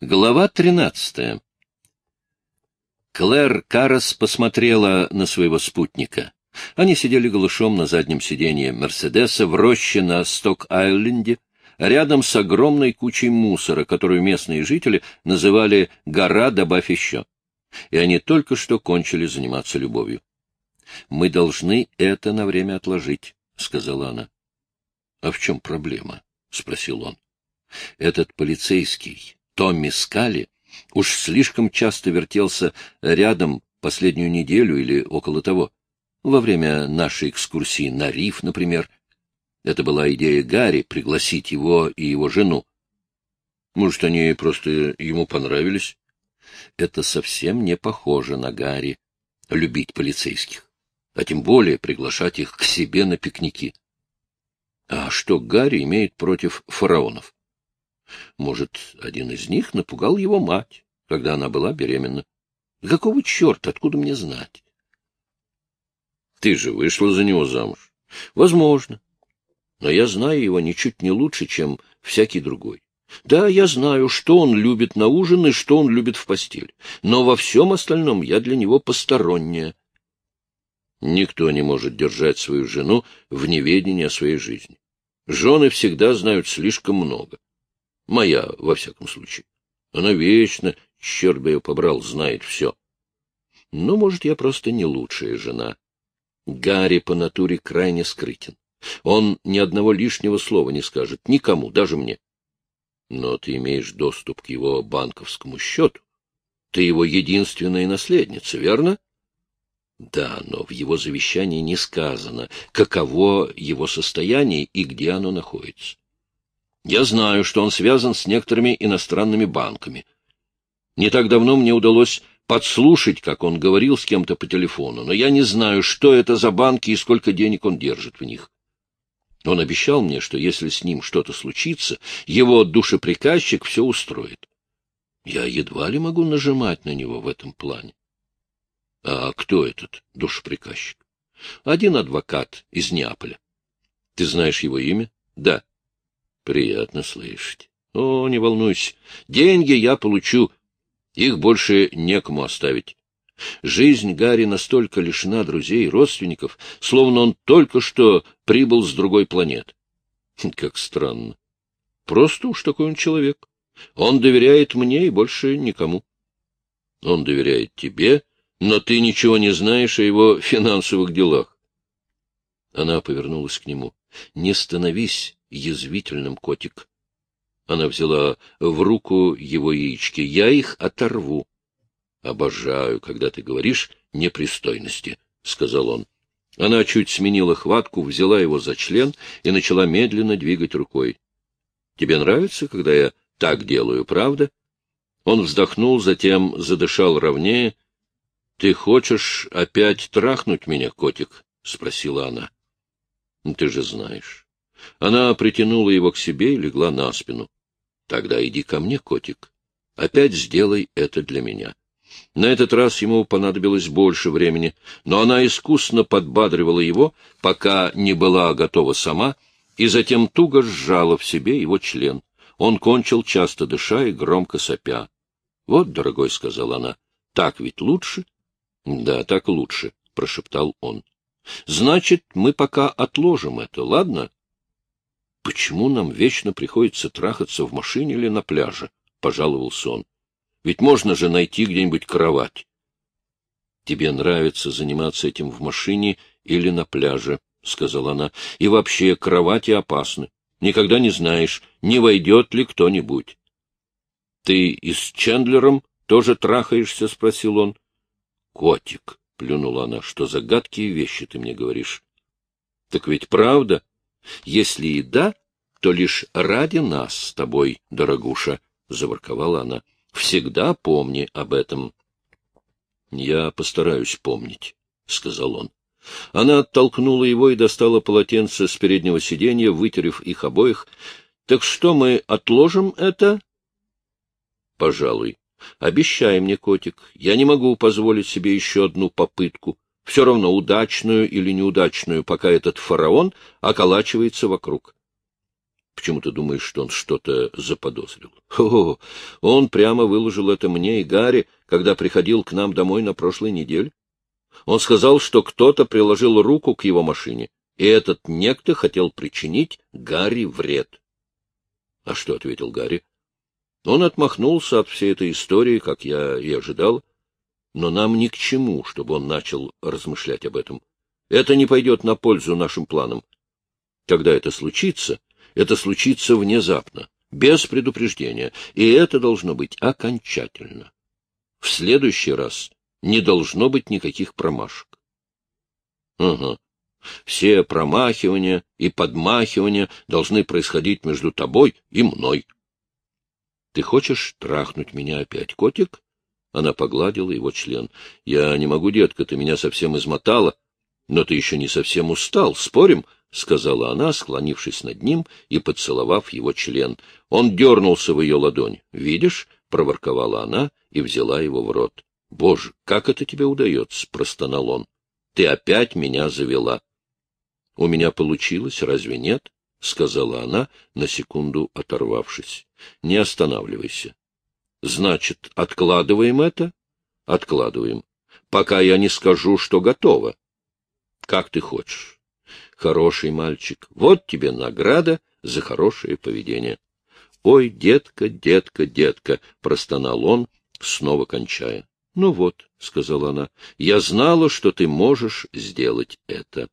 Глава тринадцатая Клэр Карас посмотрела на своего спутника. Они сидели голышом на заднем сиденье Мерседеса в роще на Сток-Айленде, рядом с огромной кучей мусора, которую местные жители называли «гора, добавь еще». И они только что кончили заниматься любовью. «Мы должны это на время отложить», — сказала она. «А в чем проблема?» — спросил он. «Этот полицейский Томми Скали уж слишком часто вертелся рядом последнюю неделю или около того. Во время нашей экскурсии на риф, например. Это была идея Гарри пригласить его и его жену. Может, они просто ему понравились? Это совсем не похоже на Гарри — любить полицейских, а тем более приглашать их к себе на пикники. А что Гарри имеет против фараонов? Может, один из них напугал его мать, когда она была беременна. Какого черта, откуда мне знать? Ты же вышла за него замуж. Возможно. Но я знаю его ничуть не лучше, чем всякий другой. Да, я знаю, что он любит на ужин и что он любит в постель. Но во всем остальном я для него посторонняя. Никто не может держать свою жену в неведении о своей жизни. Жены всегда знают слишком много. Моя, во всяком случае. Она вечно, черт бы ее побрал, знает все. Ну, может, я просто не лучшая жена. Гарри по натуре крайне скрытен. Он ни одного лишнего слова не скажет, никому, даже мне. Но ты имеешь доступ к его банковскому счету. Ты его единственная наследница, верно? Да, но в его завещании не сказано, каково его состояние и где оно находится. Я знаю, что он связан с некоторыми иностранными банками. Не так давно мне удалось подслушать, как он говорил с кем-то по телефону, но я не знаю, что это за банки и сколько денег он держит в них. Он обещал мне, что если с ним что-то случится, его душеприказчик все устроит. Я едва ли могу нажимать на него в этом плане. А кто этот душеприказчик? Один адвокат из Неаполя. Ты знаешь его имя? Да. Приятно слышать. О, не волнуйся. Деньги я получу. Их больше некому оставить. Жизнь Гарри настолько лишена друзей и родственников, словно он только что прибыл с другой планеты. Как странно. Просто уж такой он человек. Он доверяет мне и больше никому. Он доверяет тебе, но ты ничего не знаешь о его финансовых делах. Она повернулась к нему. — Не становись язвительным, котик. Она взяла в руку его яички. Я их оторву. — Обожаю, когда ты говоришь непристойности, — сказал он. Она чуть сменила хватку, взяла его за член и начала медленно двигать рукой. — Тебе нравится, когда я так делаю, правда? Он вздохнул, затем задышал ровнее. — Ты хочешь опять трахнуть меня, котик? — спросила она. — Ты же знаешь. Она притянула его к себе и легла на спину. — Тогда иди ко мне, котик. Опять сделай это для меня. На этот раз ему понадобилось больше времени, но она искусно подбадривала его, пока не была готова сама, и затем туго сжала в себе его член. Он кончил, часто дыша и громко сопя. — Вот, дорогой, — сказала она, — так ведь лучше? — Да, так лучше, — прошептал он. — Значит, мы пока отложим это, ладно? — Почему нам вечно приходится трахаться в машине или на пляже? — пожаловался он. — Ведь можно же найти где-нибудь кровать. — Тебе нравится заниматься этим в машине или на пляже, — сказала она. — И вообще кровати опасны. Никогда не знаешь, не войдет ли кто-нибудь. — Ты и с Чендлером тоже трахаешься? — спросил он. — Котик, — плюнула она, — что за гадкие вещи ты мне говоришь? — Так ведь правда? Если и да, то лишь ради нас с тобой, дорогуша, — заворковала она. — Всегда помни об этом. — Я постараюсь помнить, — сказал он. Она оттолкнула его и достала полотенце с переднего сиденья, вытерев их обоих. — Так что, мы отложим это? — Пожалуй. Обещай мне, котик, я не могу позволить себе еще одну попытку все равно удачную или неудачную, пока этот фараон околачивается вокруг. Почему ты думаешь, что он что-то заподозрил? О, он прямо выложил это мне и Гарри, когда приходил к нам домой на прошлой неделе. Он сказал, что кто-то приложил руку к его машине, и этот некто хотел причинить Гарри вред. — А что ответил Гарри? Он отмахнулся от всей этой истории, как я и ожидал, но нам ни к чему, чтобы он начал размышлять об этом. Это не пойдет на пользу нашим планам. Когда это случится, это случится внезапно, без предупреждения, и это должно быть окончательно. В следующий раз не должно быть никаких промашек. Ага. Все промахивания и подмахивания должны происходить между тобой и мной. Ты хочешь трахнуть меня опять, котик? Она погладила его член. Я не могу, детка, ты меня совсем измотала. Но ты еще не совсем устал, спорим? — сказала она, склонившись над ним и поцеловав его член. Он дернулся в ее ладонь. — Видишь? — проворковала она и взяла его в рот. — Боже, как это тебе удается? — простонал он. — Ты опять меня завела. — У меня получилось, разве нет? — сказала она, на секунду оторвавшись. — Не останавливайся. — Значит, откладываем это? — Откладываем. Пока я не скажу, что готово. — Как ты хочешь. Хороший мальчик. Вот тебе награда за хорошее поведение. — Ой, детка, детка, детка! — простонал он, снова кончая. — Ну вот, — сказала она, — я знала, что ты можешь сделать это.